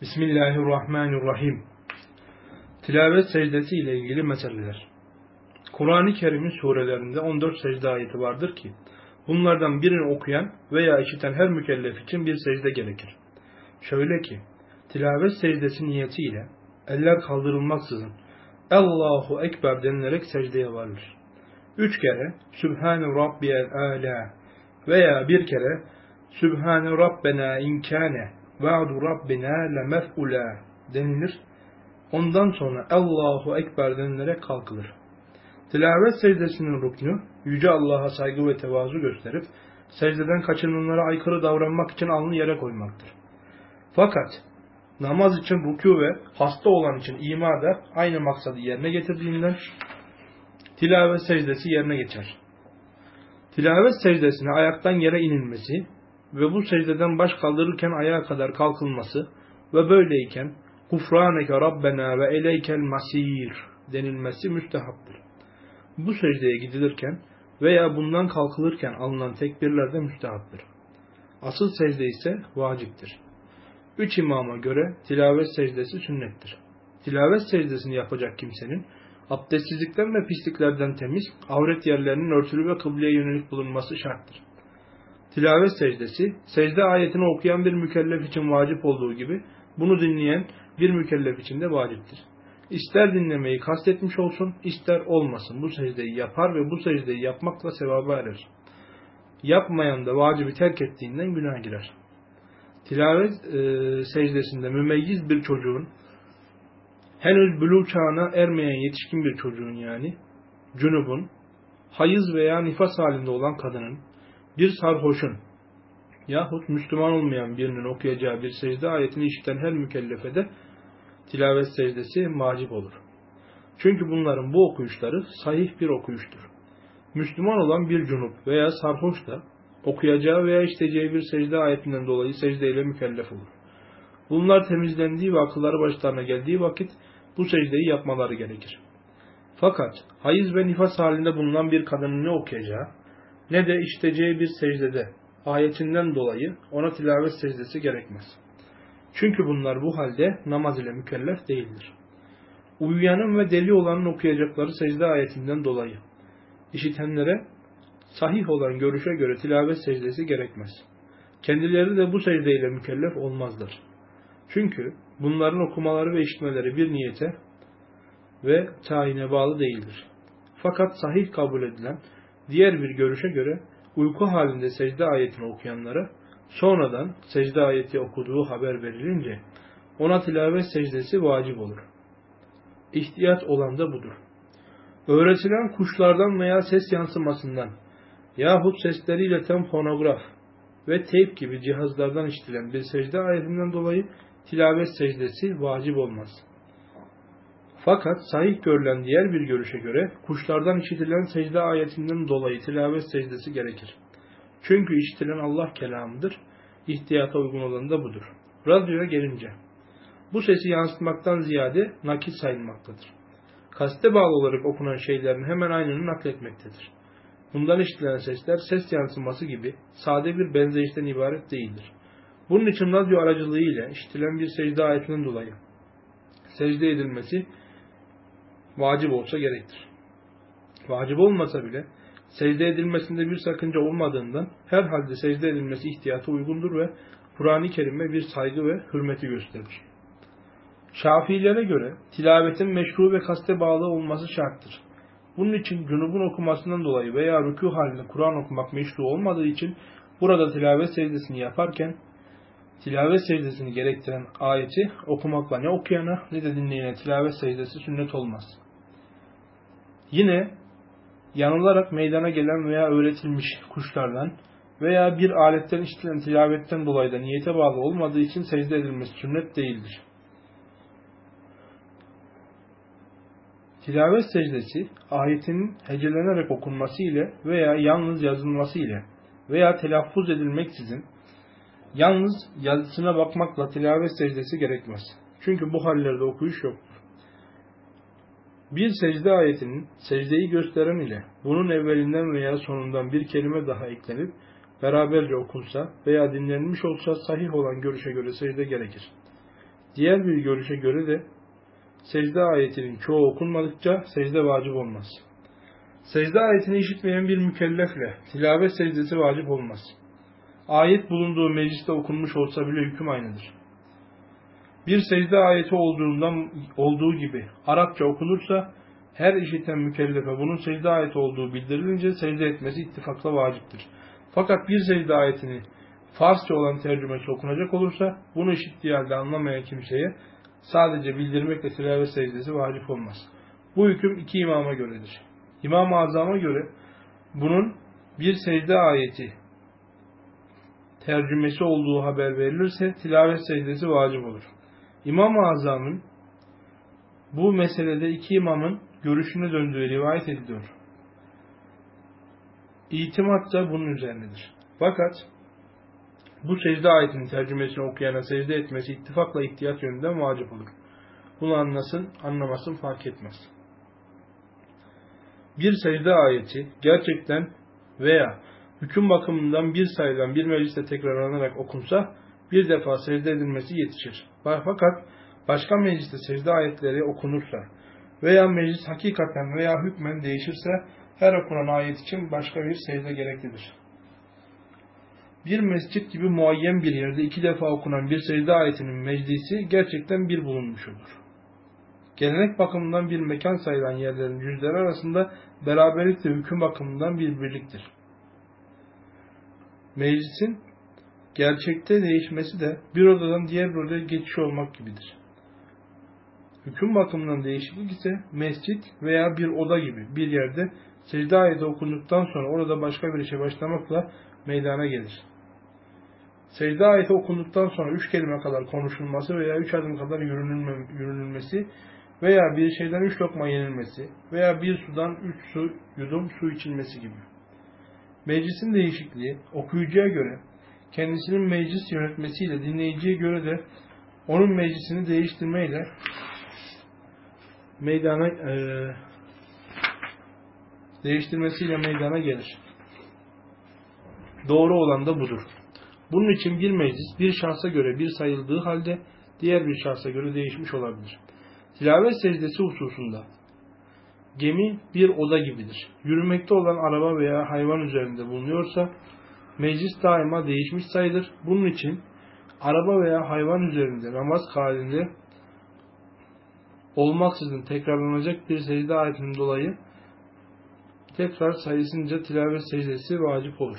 Bismillahirrahmanirrahim. Tilavet secdesi ile ilgili meseleler. Kur'an-ı Kerim'in surelerinde 14 secde ayeti vardır ki, bunlardan birini okuyan veya işiten her mükellef için bir secde gerekir. Şöyle ki, tilavet secdesi niyetiyle eller kaldırılmaksızın Allahu Ekber denilerek secdeye varılır. Üç kere Sübhane Rabbiyel Ala veya bir kere Sübhane Rabbena inkâne va'du Rabbina lemef'ula denilir. Ondan sonra Allahu Ekber denilerek kalkılır. Tilavet secdesinin ruknu, Yüce Allah'a saygı ve tevazu gösterip, secdeden kaçınanlara aykırı davranmak için alnı yere koymaktır. Fakat, namaz için rükû ve hasta olan için ima da aynı maksadı yerine getirdiğinden, tilavet secdesi yerine geçer. Tilavet secdesine ayaktan yere inilmesi ve bu secdeden baş kaldırırken ayağa kadar kalkılması ve böyleyken Kufraneke Rabbena ve eleykel masir denilmesi müstehaptır. Bu secdeye gidilirken veya bundan kalkılırken alınan tekbirler de müstehaptır. Asıl secde ise vaciptir. Üç imama göre tilavet secdesi sünnettir. Tilavet secdesini yapacak kimsenin abdestsizlikten ve pisliklerden temiz, avret yerlerinin örtülü ve kıbleye yönelik bulunması şarttır. Tilavet secdesi, secde ayetini okuyan bir mükellef için vacip olduğu gibi, bunu dinleyen bir mükellef için de vaciptir. İster dinlemeyi kastetmiş olsun, ister olmasın bu secdeyi yapar ve bu secdeyi yapmakla sevaba erer. Yapmayan da vacibi terk ettiğinden günah girer. Tilavet e, secdesinde mümeyyiz bir çocuğun, henüz bülü çağına ermeyen yetişkin bir çocuğun yani, cünubun, hayız veya nifas halinde olan kadının, bir sarhoşun yahut Müslüman olmayan birinin okuyacağı bir secde ayetini işiten her mükellefe de tilavet secdesi macip olur. Çünkü bunların bu okuyuşları sahih bir okuyuştur. Müslüman olan bir cunup veya sarhoş da okuyacağı veya işiteceği bir secde ayetinden dolayı secdeyle mükellef olur. Bunlar temizlendiği ve akılları başlarına geldiği vakit bu secdeyi yapmaları gerekir. Fakat hayız ve nifas halinde bulunan bir kadının ne okuyacağı, ne de işiteceği bir secdede ayetinden dolayı ona tilavet secdesi gerekmez. Çünkü bunlar bu halde namaz ile mükellef değildir. Uyuyanın ve deli olanın okuyacakları secde ayetinden dolayı işitenlere sahih olan görüşe göre tilavet secdesi gerekmez. Kendileri de bu secdeyle mükellef olmazlar. Çünkü bunların okumaları ve işitmeleri bir niyete ve tayine bağlı değildir. Fakat sahih kabul edilen Diğer bir görüşe göre uyku halinde secde ayetini okuyanlara sonradan secde ayeti okuduğu haber verilince ona tilavet secdesi vacip olur. İhtiyat olan da budur. Öğretilen kuşlardan veya ses yansımasından yahut sesleriyle tem fonograf ve teyp gibi cihazlardan işitilen bir secde ayetinden dolayı tilavet secdesi vacip olmaz. Fakat sahih görülen diğer bir görüşe göre kuşlardan işitilen secde ayetinden dolayı tilavet secdesi gerekir. Çünkü işitilen Allah kelamıdır. İhtiyata uygun olan da budur. Radyoya gelince bu sesi yansıtmaktan ziyade nakit sayılmaktadır. Kaste bağlı olarak okunan şeylerin hemen aynını nakletmektedir. Bundan işitilen sesler ses yansıması gibi sade bir benzeyişten ibaret değildir. Bunun için radyo aracılığı ile işitilen bir secde ayetinden dolayı secde edilmesi vacip olsa gerektir. Vacip olmasa bile secde edilmesinde bir sakınca olmadığından herhalde secde edilmesi ihtiyata uygundur ve Kur'an-ı Kerim'e bir saygı ve hürmeti gösterir. Şafilere göre tilavetin meşru ve kaste bağlı olması şarttır. Bunun için cunubun okumasından dolayı veya rükû halinde Kur'an okumak meşru olmadığı için burada tilavet secdesini yaparken tilavet secdesini gerektiren ayeti okumakla ne okuyana ne de dinleyene tilavet secdesi sünnet olmaz. Yine yanılarak meydana gelen veya öğretilmiş kuşlardan veya bir aletten işitilen tilavetten dolayı da niyete bağlı olmadığı için secde edilmesi sünnet değildir. Tilavet secdesi ayetin hecelenerek okunması ile veya yalnız yazılması ile veya telaffuz edilmeksizin yalnız yazısına bakmakla tilavet secdesi gerekmez. Çünkü bu hallerde okuyuş yok. Bir secde ayetinin secdeyi gösteren ile bunun evvelinden veya sonundan bir kelime daha eklenip beraberce okunsa veya dinlenmiş olsa sahih olan görüşe göre secde gerekir. Diğer bir görüşe göre de secde ayetinin çoğu okunmadıkça secde vacip olmaz. Secde ayetini işitmeyen bir mükellefle tilavet secdesi vacip olmaz. Ayet bulunduğu mecliste okunmuş olsa bile hüküm aynıdır. Bir secde ayeti olduğundan olduğu gibi Arapça okunursa her işiten mükellefe bunun secde ayeti olduğu bildirilince secde etmesi ittifakla vaciptir. Fakat bir secde ayetini Farsça olan tercümesi okunacak olursa bunu işittiği halde anlamayan kimseye sadece bildirmekle tilavet secdesi vacip olmaz. Bu hüküm iki imama göredir. İmam-ı Azam'a göre bunun bir secde ayeti tercümesi olduğu haber verilirse tilavet secdesi vacip olur. İmam-ı Azam'ın bu meselede iki imamın görüşüne döndüğü rivayet ediliyor. İtimat da bunun üzerindedir. Fakat bu secde ayetinin tercümesini okuyana secde etmesi ittifakla ihtiyat yönünden vacip olur. Bunu anlasın, anlamasın fark etmez. Bir secde ayeti gerçekten veya hüküm bakımından bir sayıdan bir mecliste tekrarlanarak okunsa bir defa secde edilmesi yetişir. Fakat başka mecliste secde ayetleri okunursa veya meclis hakikaten veya hükmen değişirse her okunan ayet için başka bir secde gereklidir. Bir mescit gibi muayyen bir yerde iki defa okunan bir secde ayetinin meclisi gerçekten bir bulunmuş olur. Gelenek bakımından bir mekan sayılan yerlerin yüzleri arasında beraberlik de hüküm bakımından bir birliktir. Meclisin gerçekte değişmesi de bir odadan diğer bir odaya geçiş olmak gibidir. Hüküm bakımından değişiklik ise mescit veya bir oda gibi bir yerde secde ayeti okunduktan sonra orada başka bir işe başlamakla meydana gelir. Secde ayeti okunduktan sonra üç kelime kadar konuşulması veya üç adım kadar yürünülmesi veya bir şeyden üç lokma yenilmesi veya bir sudan üç su yudum su içilmesi gibi. Meclisin değişikliği okuyucuya göre kendisinin meclis yönetmesiyle dinleyiciye göre de onun meclisini değiştirmeyle meydana e, değiştirmesiyle meydana gelir. Doğru olan da budur. Bunun için bir meclis bir şahsa göre bir sayıldığı halde diğer bir şahsa göre değişmiş olabilir. Tilavet secdesi hususunda gemi bir oda gibidir. Yürümekte olan araba veya hayvan üzerinde bulunuyorsa meclis daima değişmiş sayılır. Bunun için araba veya hayvan üzerinde namaz halinde olmaksızın tekrarlanacak bir secde ayetinin dolayı tekrar sayısınca tilavet secdesi vacip olur.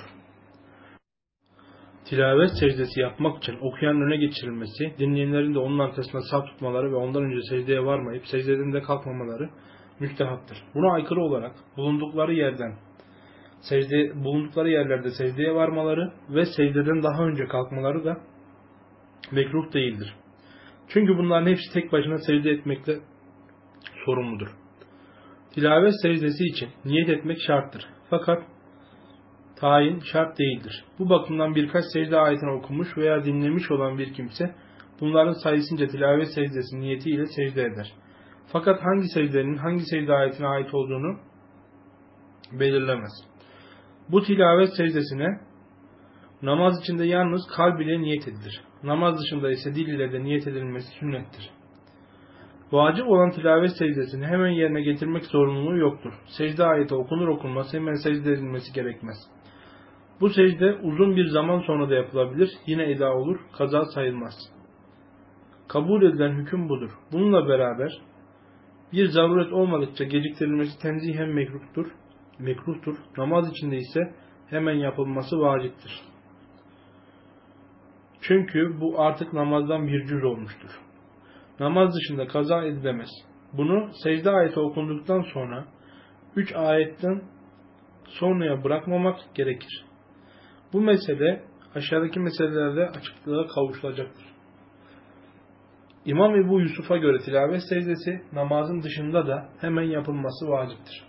Tilavet secdesi yapmak için okuyanın öne geçirilmesi, dinleyenlerin de onun arkasında saf tutmaları ve ondan önce secdeye varmayıp secdeden de kalkmamaları müstehaptır. Buna aykırı olarak bulundukları yerden secde, bulundukları yerlerde secdeye varmaları ve secdeden daha önce kalkmaları da mekruh değildir. Çünkü bunların hepsi tek başına secde etmekle sorumludur. Tilavet secdesi için niyet etmek şarttır. Fakat tayin şart değildir. Bu bakımdan birkaç secde ayetini okumuş veya dinlemiş olan bir kimse bunların sayısınca tilavet secdesi niyetiyle secde eder. Fakat hangi secdenin hangi secde ayetine ait olduğunu belirlemez. Bu tilavet secdesine namaz içinde yalnız kalb ile niyet edilir. Namaz dışında ise dil ile de niyet edilmesi sünnettir. Vacip olan tilavet secdesini hemen yerine getirmek zorunluluğu yoktur. Secde ayeti okunur okunmaz hemen secde edilmesi gerekmez. Bu secde uzun bir zaman sonra da yapılabilir. Yine eda olur, kaza sayılmaz. Kabul edilen hüküm budur. Bununla beraber bir zaruret olmadıkça geciktirilmesi tenzihen mekruhtur. Mekruhtur. Namaz içinde ise hemen yapılması vaciptir. Çünkü bu artık namazdan bir cüz olmuştur. Namaz dışında kaza edilemez. Bunu secde ayeti okunduktan sonra üç ayetten sonraya bırakmamak gerekir. Bu mesele aşağıdaki meselelerde açıklığa kavuşulacaktır. İmam Ebu Yusuf'a göre tilavet secdesi namazın dışında da hemen yapılması vaciptir.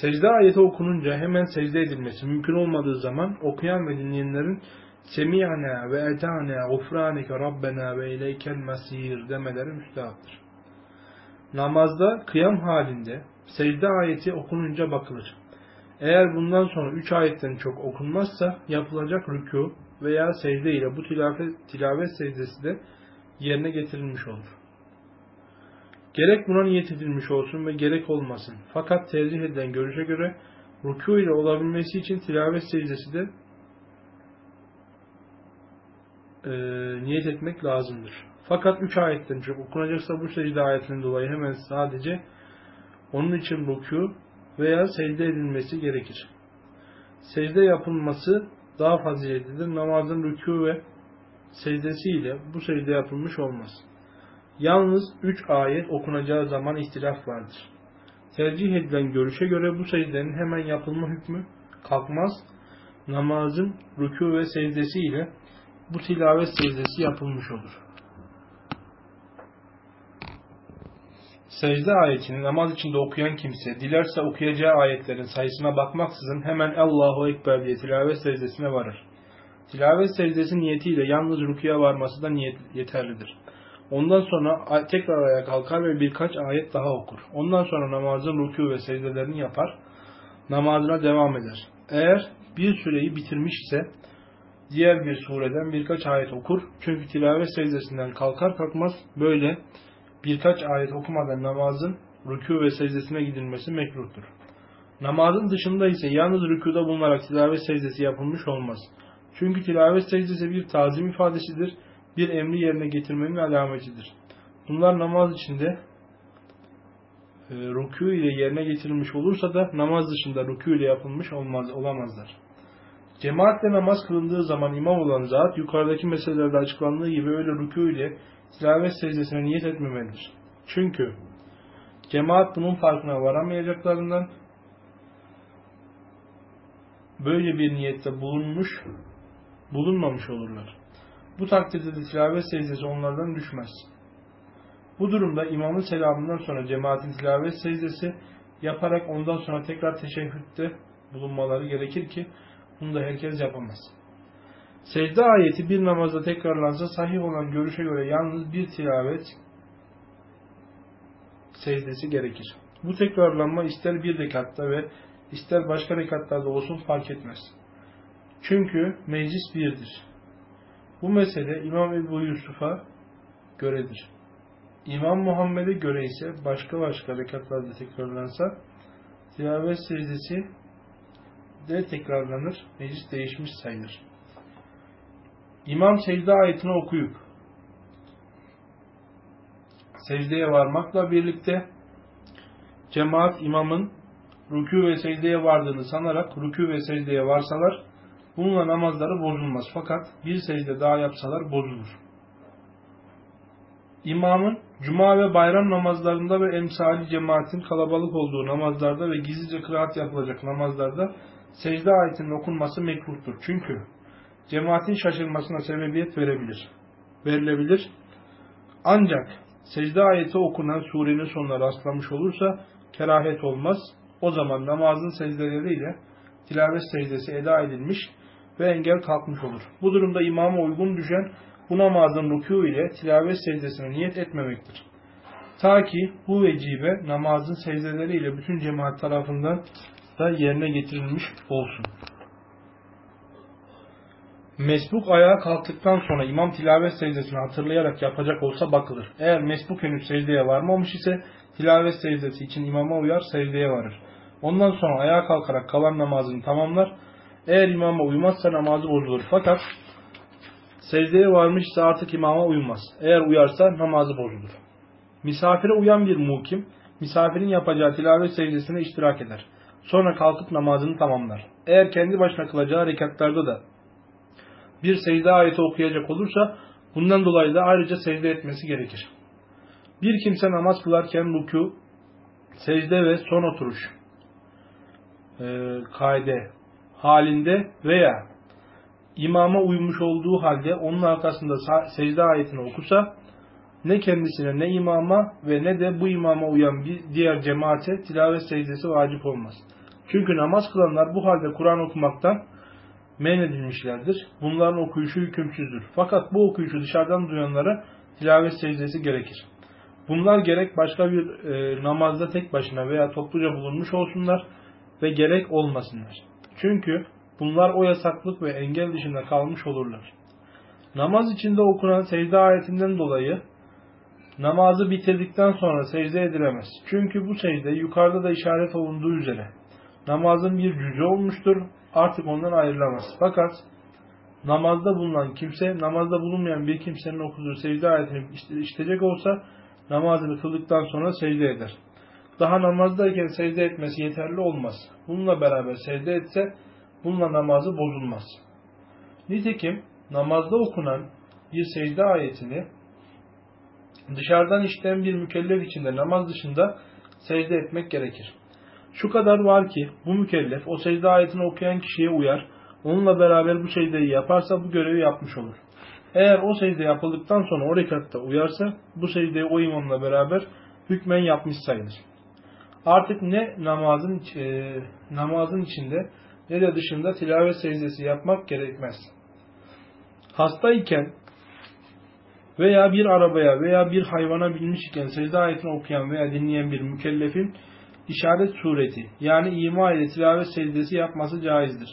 Secde ayeti okununca hemen secde edilmesi mümkün olmadığı zaman okuyan ve dinleyenlerin Semihana ve etana gufranike rabbena ve ileykel mesir demeleri müstahaptır. Namazda kıyam halinde secde ayeti okununca bakılır. Eğer bundan sonra üç ayetten çok okunmazsa yapılacak rükû veya secde ile bu tilavet, tilavet secdesi de yerine getirilmiş olur. Gerek buna niyet edilmiş olsun ve gerek olmasın. Fakat tercih edilen görüşe göre rükû ile olabilmesi için tilavet secdesi de e, niyet etmek lazımdır. Fakat üç ayetten çok okunacaksa bu secde ayetinden dolayı hemen sadece onun için rükû veya secde edilmesi gerekir. Secde yapılması daha faziletlidir. Namazın rükû ve secdesiyle bu secde yapılmış olmaz. Yalnız üç ayet okunacağı zaman ihtilaf vardır. Tercih edilen görüşe göre bu secdenin hemen yapılma hükmü kalkmaz. Namazın rükû ve secdesiyle bu tilavet secdesi yapılmış olur. Secde ayetini namaz içinde okuyan kimse dilerse okuyacağı ayetlerin sayısına bakmaksızın hemen Allahu Ekber diye tilavet secdesine varır. Tilavet secdesi niyetiyle yalnız rüküye varması da niyet yeterlidir. Ondan sonra tekrar ayağa kalkar ve birkaç ayet daha okur. Ondan sonra namazın rükû ve secdelerini yapar. Namazına devam eder. Eğer bir süreyi bitirmiş ise diğer bir sureden birkaç ayet okur. Çünkü tilavet secdesinden kalkar kalkmaz böyle birkaç ayet okumadan namazın rükû ve secdesine gidilmesi mekruhtur. Namazın dışında ise yalnız rükuda bulunarak tilavet secdesi yapılmış olmaz. Çünkü tilavet secdesi bir tazim ifadesidir, bir emri yerine getirmenin alametidir. Bunlar namaz içinde e, rükû ile yerine getirilmiş olursa da namaz dışında rükû ile yapılmış olmaz, olamazlar. Cemaatle namaz kılındığı zaman imam olan zat yukarıdaki meselelerde açıklandığı gibi öyle rükû ile tilavet secdesine niyet etmemelidir. Çünkü cemaat bunun farkına varamayacaklarından böyle bir niyette bulunmuş, bulunmamış olurlar. Bu takdirde de tilavet secdesi onlardan düşmez. Bu durumda imamın selamından sonra cemaatin tilavet secdesi yaparak ondan sonra tekrar teşehhütte bulunmaları gerekir ki bunu da herkes yapamaz. Secde ayeti bir namazda tekrarlansa sahih olan görüşe göre yalnız bir tilavet secdesi gerekir. Bu tekrarlanma ister bir rekatta ve ister başka rekatlarda olsun fark etmez. Çünkü meclis birdir. Bu mesele İmam Ebu Yusuf'a göredir. İmam Muhammed'e göre ise başka başka rekatlarda tekrarlansa tilavet secdesi de tekrarlanır, meclis değişmiş sayılır. İmam secde ayetini okuyup secdeye varmakla birlikte cemaat imamın rükû ve secdeye vardığını sanarak rükû ve secdeye varsalar bununla namazları bozulmaz. Fakat bir secde daha yapsalar bozulur. İmamın cuma ve bayram namazlarında ve emsali cemaatin kalabalık olduğu namazlarda ve gizlice kıraat yapılacak namazlarda secde ayetinin okunması mekruhtur. Çünkü cemaatin şaşırmasına sebebiyet verebilir. Verilebilir. Ancak secde ayeti okunan surenin sonuna rastlamış olursa kerahet olmaz. O zaman namazın secdeleriyle tilavet secdesi eda edilmiş ve engel kalkmış olur. Bu durumda imama uygun düşen bu namazın rükû ile tilavet secdesine niyet etmemektir. Ta ki bu vecibe namazın secdeleriyle bütün cemaat tarafından da yerine getirilmiş olsun. Mesbuk ayağa kalktıktan sonra imam tilavet secdesini hatırlayarak yapacak olsa bakılır. Eğer mesbuk henüz secdeye varmamış ise tilavet secdesi için imama uyar secdeye varır. Ondan sonra ayağa kalkarak kalan namazını tamamlar. Eğer imama uymazsa namazı bozulur. Fakat secdeye varmışsa artık imama uymaz. Eğer uyarsa namazı bozulur. Misafire uyan bir mukim, misafirin yapacağı tilavet secdesine iştirak eder. Sonra kalkıp namazını tamamlar. Eğer kendi başına kılacağı rekatlarda da bir secde ayeti okuyacak olursa bundan dolayı da ayrıca secde etmesi gerekir. Bir kimse namaz kılarken ruku, secde ve son oturuş e, kaide halinde veya imama uymuş olduğu halde onun arkasında secde ayetini okusa ne kendisine ne imama ve ne de bu imama uyan bir diğer cemaate tilavet secdesi vacip olmaz. Çünkü namaz kılanlar bu halde Kur'an okumaktan men edilmişlerdir. Bunların okuyuşu hükümsüzdür. Fakat bu okuyuşu dışarıdan duyanlara tilavet secdesi gerekir. Bunlar gerek başka bir e, namazda tek başına veya topluca bulunmuş olsunlar ve gerek olmasınlar. Çünkü bunlar o yasaklık ve engel dışında kalmış olurlar. Namaz içinde okunan secde ayetinden dolayı namazı bitirdikten sonra secde edilemez. Çünkü bu secde yukarıda da işaret olunduğu üzere namazın bir cüzü olmuştur. Artık ondan ayrılamaz. Fakat namazda bulunan kimse, namazda bulunmayan bir kimsenin okuduğu secde ayetini işitecek olsa namazını kıldıktan sonra secde eder. Daha namazdayken secde etmesi yeterli olmaz. Bununla beraber secde etse bununla namazı bozulmaz. Nitekim namazda okunan bir secde ayetini dışarıdan işleyen bir mükellef içinde namaz dışında secde etmek gerekir. Şu kadar var ki bu mükellef o secde ayetini okuyan kişiye uyar, onunla beraber bu secdeyi yaparsa bu görevi yapmış olur. Eğer o secde yapıldıktan sonra o rekatta uyarsa bu secdeyi o imamla beraber hükmen yapmış sayılır. Artık ne namazın e, namazın içinde ne de dışında tilavet secdesi yapmak gerekmez. Hastayken veya bir arabaya veya bir hayvana binmiş iken secde ayetini okuyan veya dinleyen bir mükellefin işaret sureti yani ima ile tilavet secdesi yapması caizdir.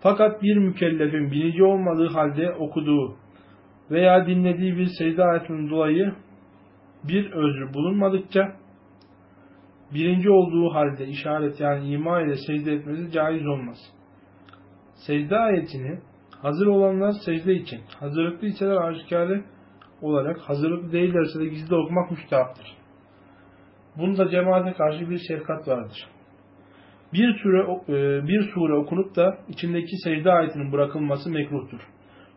Fakat bir mükellefin binici olmadığı halde okuduğu veya dinlediği bir secde ayetinin dolayı bir özrü bulunmadıkça birinci olduğu halde işaret yani ima ile secde etmesi caiz olmaz. Secde ayetini hazır olanlar secde için, hazırlıklı iseler aşikarı olarak, hazırlıklı değillerse de gizli okumak müstehaptır. Bunda cemaate karşı bir şefkat vardır. Bir sure, e, bir sure okunup da içindeki secde ayetinin bırakılması mekruhtur.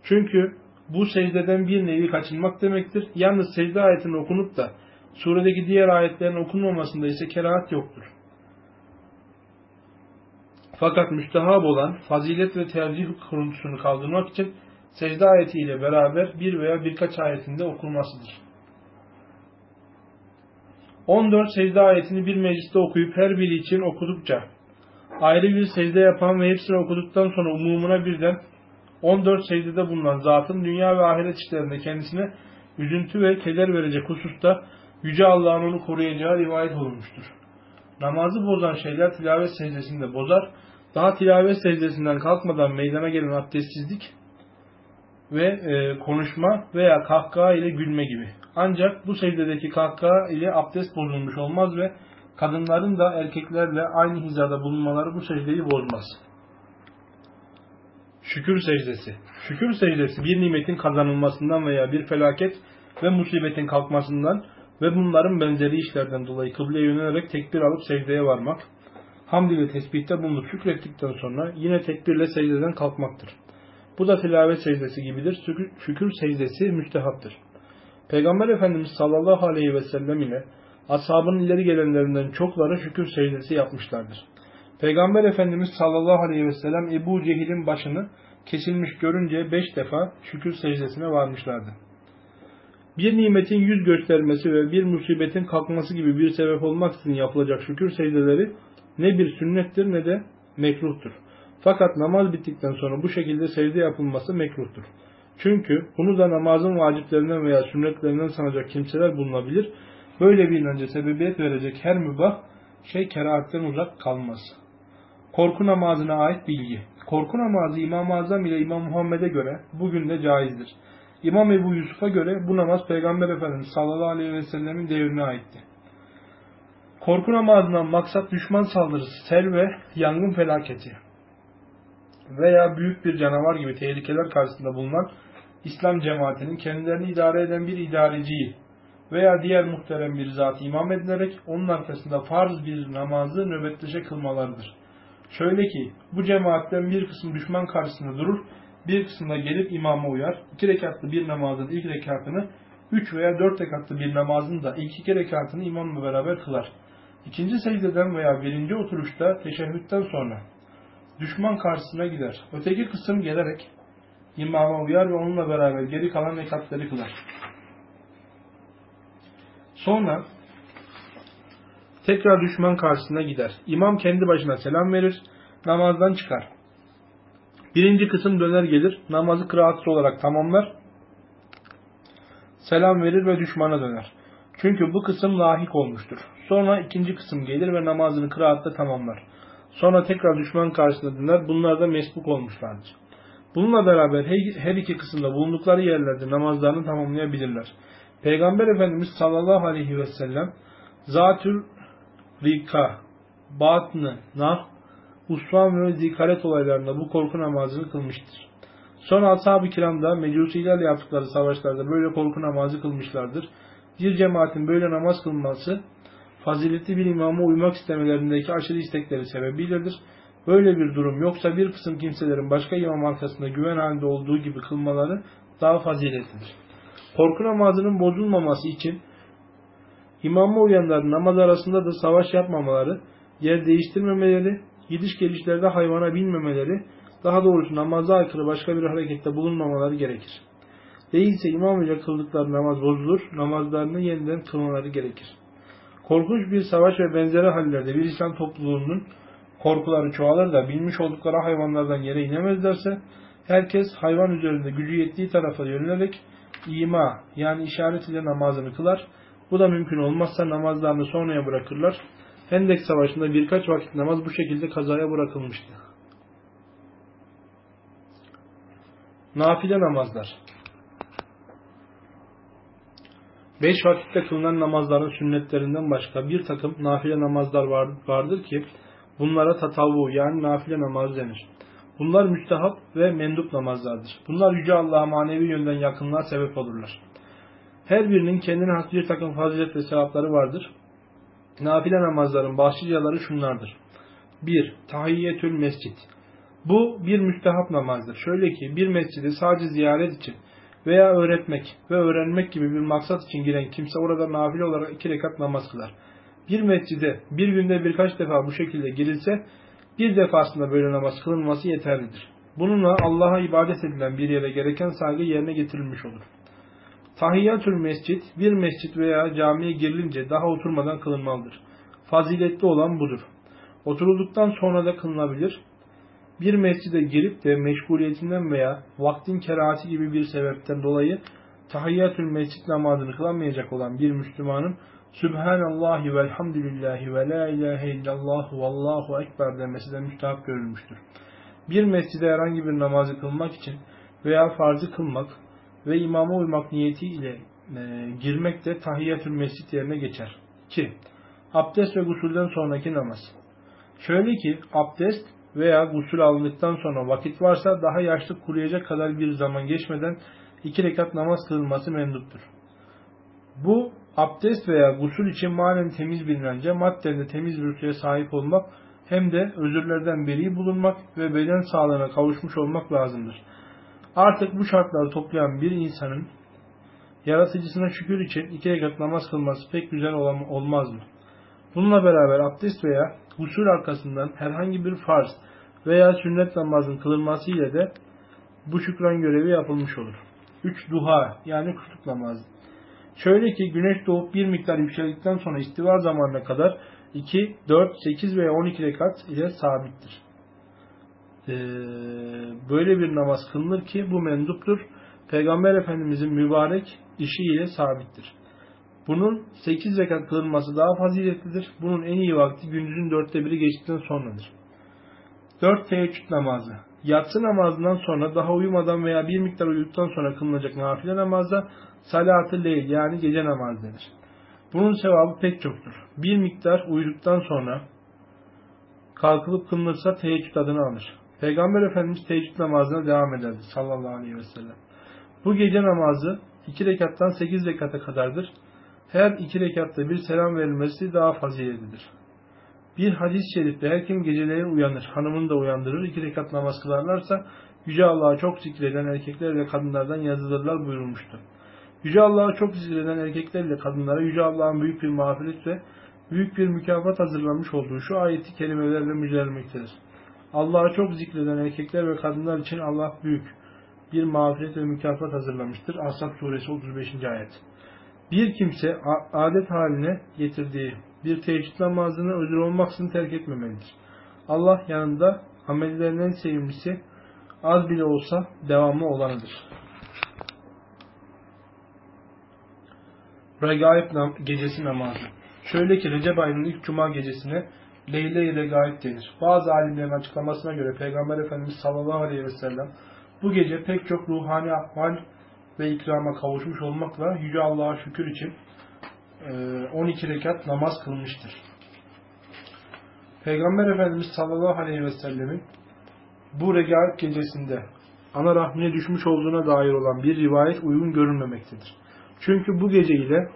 Çünkü bu secdeden bir nevi kaçınmak demektir. Yalnız secde ayetinin okunup da suredeki diğer ayetlerin okunmamasında ise kerahat yoktur. Fakat müstehab olan fazilet ve tercih kuruntusunu kaldırmak için secde ayetiyle beraber bir veya birkaç ayetinde okunmasıdır. 14 secde ayetini bir mecliste okuyup her biri için okudukça ayrı bir secde yapan ve hepsini okuduktan sonra umumuna birden 14 secdede bulunan zatın dünya ve ahiret işlerinde kendisine üzüntü ve keder verecek hususta Yüce Allah'ın onu koruyacağı rivayet olunmuştur. Namazı bozan şeyler tilavet secdesinde bozar. Daha tilavet secdesinden kalkmadan meydana gelen abdestsizlik ve e, konuşma veya kahkaha ile gülme gibi. Ancak bu secdedeki kahkaha ile abdest bozulmuş olmaz ve kadınların da erkeklerle aynı hizada bulunmaları bu secdeyi bozmaz. Şükür secdesi. Şükür secdesi bir nimetin kazanılmasından veya bir felaket ve musibetin kalkmasından ve bunların benzeri işlerden dolayı kıbleye yönelerek tekbir alıp secdeye varmak, hamd ile tesbihte bulunup şükrettikten sonra yine tekbirle secdeden kalkmaktır. Bu da tilavet secdesi gibidir. Şükür secdesi müstehaptır. Peygamber Efendimiz sallallahu aleyhi ve sellem ile ashabın ileri gelenlerinden çokları şükür secdesi yapmışlardır. Peygamber Efendimiz sallallahu aleyhi ve sellem Ebu Cehil'in başını kesilmiş görünce beş defa şükür secdesine varmışlardı. Bir nimetin yüz göstermesi ve bir musibetin kalkması gibi bir sebep olmak için yapılacak şükür secdeleri ne bir sünnettir ne de mekruhtur. Fakat namaz bittikten sonra bu şekilde secde yapılması mekruhtur. Çünkü bunu da namazın vaciplerinden veya sünnetlerinden sanacak kimseler bulunabilir. Böyle bir inanca sebebiyet verecek her mübah şey kerahatten uzak kalmaz. Korku namazına ait bilgi. Korku namazı İmam-ı Azam ile İmam Muhammed'e göre bugün de caizdir. İmam Ebu Yusuf'a göre bu namaz Peygamber Efendimiz sallallahu aleyhi ve sellemin devrine aitti. Korku namazından maksat düşman saldırısı, sel ve yangın felaketi veya büyük bir canavar gibi tehlikeler karşısında bulunan İslam cemaatinin kendilerini idare eden bir idareciyi veya diğer muhterem bir zatı imam edilerek onun arkasında farz bir namazı nöbetleşe kılmalarıdır. Şöyle ki bu cemaatten bir kısım düşman karşısında durur, bir kısımda gelip imama uyar. İki rekatlı bir namazın ilk rekatını, üç veya dört rekatlı bir namazın da ilk iki rekatını imamla beraber kılar. İkinci secdeden veya birinci oturuşta teşehhütten sonra düşman karşısına gider. Öteki kısım gelerek imama uyar ve onunla beraber geri kalan rekatları kılar. Sonra tekrar düşman karşısına gider. İmam kendi başına selam verir, namazdan çıkar. Birinci kısım döner gelir, namazı kıraatsız olarak tamamlar, selam verir ve düşmana döner. Çünkü bu kısım lahik olmuştur. Sonra ikinci kısım gelir ve namazını kıraatta tamamlar. Sonra tekrar düşman karşısına döner, bunlar da mesbuk olmuşlardır. Bununla beraber her iki kısımda bulundukları yerlerde namazlarını tamamlayabilirler. Peygamber Efendimiz sallallahu aleyhi ve sellem Zatül Rika, Batnı, Nah, Usman ve Zikaret olaylarında bu korku namazını kılmıştır. Sonra ashab-ı kiram da mecusilerle yaptıkları savaşlarda böyle korku namazı kılmışlardır. Bir cemaatin böyle namaz kılması faziletli bir imama uymak istemelerindeki aşırı istekleri sebebiyledir. Böyle bir durum yoksa bir kısım kimselerin başka imam arkasında güven halinde olduğu gibi kılmaları daha faziletlidir. Korku namazının bozulmaması için imama uyanların namaz arasında da savaş yapmamaları, yer değiştirmemeleri, gidiş gelişlerde hayvana binmemeleri, daha doğrusu namaza aykırı başka bir harekette bulunmamaları gerekir. Değilse imam ile kıldıkları namaz bozulur, namazlarını yeniden kılmaları gerekir. Korkunç bir savaş ve benzeri hallerde bir İslam topluluğunun korkuları çoğalır da bilmiş oldukları hayvanlardan yere inemezlerse herkes hayvan üzerinde gücü yettiği tarafa yönelerek ima yani işaret ile namazını kılar. Bu da mümkün olmazsa namazlarını sonraya bırakırlar. Hendek Savaşı'nda birkaç vakit namaz bu şekilde kazaya bırakılmıştı. Nafile namazlar Beş vakitte kılınan namazların sünnetlerinden başka bir takım nafile namazlar vardır ki bunlara tatavu yani nafile namaz denir. Bunlar müstehap ve mendup namazlardır. Bunlar Yüce Allah'a manevi yönden yakınlığa sebep olurlar. Her birinin kendine has bir takım fazilet ve sevapları vardır. Nafile namazların başlıcaları şunlardır. 1. Tahiyyetül mescid. Bu bir müstehap namazdır. Şöyle ki bir mescidi sadece ziyaret için veya öğretmek ve öğrenmek gibi bir maksat için giren kimse orada nafile olarak iki rekat namaz kılar. Bir mescide bir günde birkaç defa bu şekilde girilse bir defasında böyle namaz kılınması yeterlidir. Bununla Allah'a ibadet edilen bir yere gereken saygı yerine getirilmiş olur. Tahiyyatül mescit bir mescit veya camiye girilince daha oturmadan kılınmalıdır. Faziletli olan budur. Oturulduktan sonra da kılınabilir. Bir mescide girip de meşguliyetinden veya vaktin kerahati gibi bir sebepten dolayı tahiyyatül mescit namazını kılamayacak olan bir Müslümanın Sübhanallahi velhamdülillahi ve la ilahe illallah vallahu ekber demesi de müstahap görülmüştür. Bir mescide herhangi bir namazı kılmak için veya farzı kılmak ve imama uymak niyetiyle e, girmek de tahiyyatül mescit yerine geçer. 2. Abdest ve gusulden sonraki namaz. Şöyle ki abdest veya gusül alındıktan sonra vakit varsa daha yaşlı kuruyacak kadar bir zaman geçmeden iki rekat namaz kılınması menduptur. Bu abdest veya gusül için manen temiz bilinence madden de temiz bir sahip olmak hem de özürlerden beri bulunmak ve beden sağlığına kavuşmuş olmak lazımdır. Artık bu şartları toplayan bir insanın yaratıcısına şükür için iki rekat namaz kılması pek güzel olmaz mı? Bununla beraber abdest veya gusül arkasından herhangi bir farz veya sünnet namazın kılınması ile de bu şükran görevi yapılmış olur. 3. Duha yani kuşluk namazı. Şöyle ki güneş doğup bir miktar yükseldikten sonra istiva zamanına kadar 2, 4, 8 veya 12 rekat ile sabittir. Ee, böyle bir namaz kılınır ki bu menduptur. Peygamber Efendimizin mübarek işi ile sabittir. Bunun 8 rekat kılınması daha faziletlidir. Bunun en iyi vakti gündüzün dörtte biri geçtikten sonradır. 4 teheccüd namazı. Yatsı namazından sonra daha uyumadan veya bir miktar uyuduktan sonra kılınacak nafile namazda salat-ı leyl yani gece namaz denir. Bunun sevabı pek çoktur. Bir miktar uyuduktan sonra kalkılıp kılınırsa teheccüd adını alır. Peygamber Efendimiz teheccüd namazına devam ederdi sallallahu aleyhi ve sellem. Bu gece namazı iki rekattan sekiz rekata kadardır. Her iki rekatta bir selam verilmesi daha faziletlidir. Bir hadis-i şerifte her kim geceleri uyanır, hanımını da uyandırır, iki rekat namaz kılarlarsa Yüce Allah'a çok zikreden erkekler ve kadınlardan yazılırlar buyurulmuştur. Yüce Allah'a çok zikreden erkekler ile kadınlara Yüce Allah'ın büyük bir mağfiret ve büyük bir mükafat hazırlanmış olduğu şu ayeti kelimelerle müjdelenmektedir. Allah'a çok zikreden erkekler ve kadınlar için Allah büyük bir mağfiret ve mükafat hazırlamıştır. Ashab suresi 35. ayet. Bir kimse adet haline getirdiği bir teheccüd namazını özür olmaksızın terk etmemelidir. Allah yanında amellerinin sevimlisi az bile olsa devamlı olanıdır. Regaib gecesi namazı. Şöyle ki Recep ayının ilk cuma gecesine Leyle-i Regaib denir. Bazı alimlerin açıklamasına göre Peygamber Efendimiz sallallahu aleyhi ve sellem Bu gece pek çok ruhani ahval ve ikrama kavuşmuş olmakla Yüce Allah'a şükür için 12 rekat namaz kılmıştır. Peygamber Efendimiz sallallahu aleyhi ve sellemin bu regaib gecesinde ana rahmine düşmüş olduğuna dair olan bir rivayet uygun görülmemektedir. Çünkü bu gece ile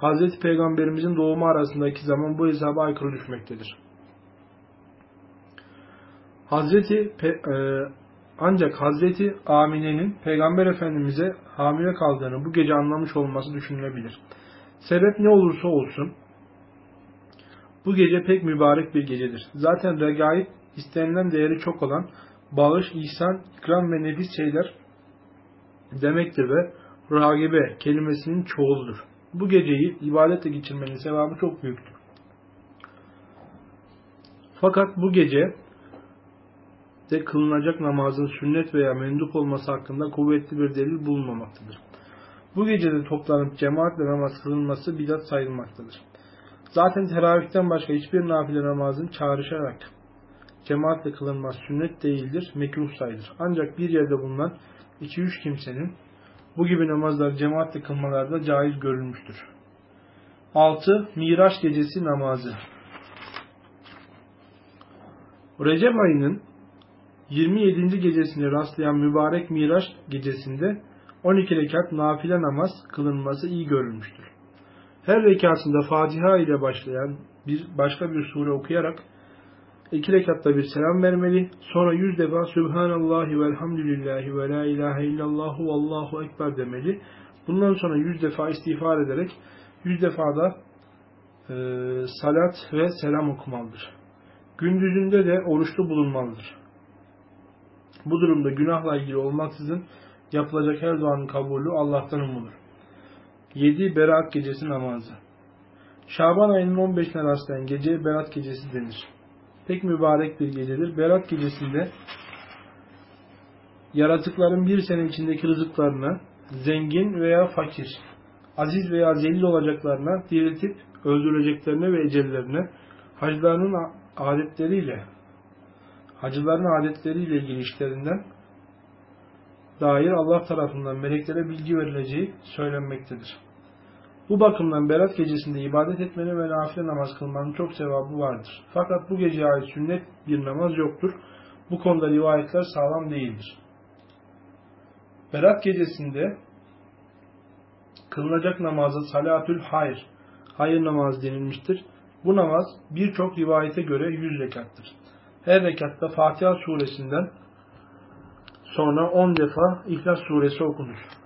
Hazreti Peygamberimizin doğumu arasındaki zaman bu hesaba aykırı düşmektedir. Hazreti Pe e, ancak Hazreti Amine'nin Peygamber Efendimiz'e hamile kaldığını bu gece anlamış olması düşünülebilir. Sebep ne olursa olsun bu gece pek mübarek bir gecedir. Zaten regaib istenilen değeri çok olan bağış, ihsan, ikram ve nefis şeyler demektir ve ragibe kelimesinin çoğuludur. Bu geceyi ibadetle geçirmenin sevabı çok büyüktür. Fakat bu gece de kılınacak namazın sünnet veya mendup olması hakkında kuvvetli bir delil bulunmamaktadır. Bu gecede toplanıp cemaatle namaz kılınması bidat sayılmaktadır. Zaten teravihten başka hiçbir nafile namazın çağrışarak cemaatle kılınmaz sünnet değildir, mekruh sayılır. Ancak bir yerde bulunan 2-3 kimsenin bu gibi namazları cemaatle kılmalarda caiz görülmüştür. 6. Miraç gecesi namazı Recep ayının 27. gecesini rastlayan mübarek Miraç gecesinde 12 rekat nafile namaz kılınması iyi görülmüştür. Her rekatında Fatiha ile başlayan bir başka bir sure okuyarak iki rekatta bir selam vermeli. Sonra yüz defa Sübhanallahi velhamdülillahi ve la ilahe illallahu vallahu ekber demeli. Bundan sonra yüz defa istiğfar ederek yüz defa da e, salat ve selam okumalıdır. Gündüzünde de oruçlu bulunmalıdır. Bu durumda günahla ilgili olmaksızın yapılacak her duanın kabulü Allah'tan umulur. 7. Berat Gecesi Namazı Şaban ayının 15'ine rastlayan geceye Berat Gecesi denir. Pek mübarek bir gecedir. Berat Gecesi'nde yaratıkların bir sene içindeki rızıklarını zengin veya fakir, aziz veya zelil olacaklarına diriltip öldüreceklerine ve ecellerine hacılarının adetleriyle hacıların adetleriyle ilgili işlerinden dair Allah tarafından meleklere bilgi verileceği söylenmektedir. Bu bakımdan Berat gecesinde ibadet etmenin ve nafile namaz kılmanın çok sevabı vardır. Fakat bu geceye ait sünnet bir namaz yoktur. Bu konuda rivayetler sağlam değildir. Berat gecesinde kılınacak namaza salatül hayr, hayır namaz denilmiştir. Bu namaz birçok rivayete göre yüz rekattır. Her rekatta Fatiha suresinden sonra on defa İhlas suresi okunur.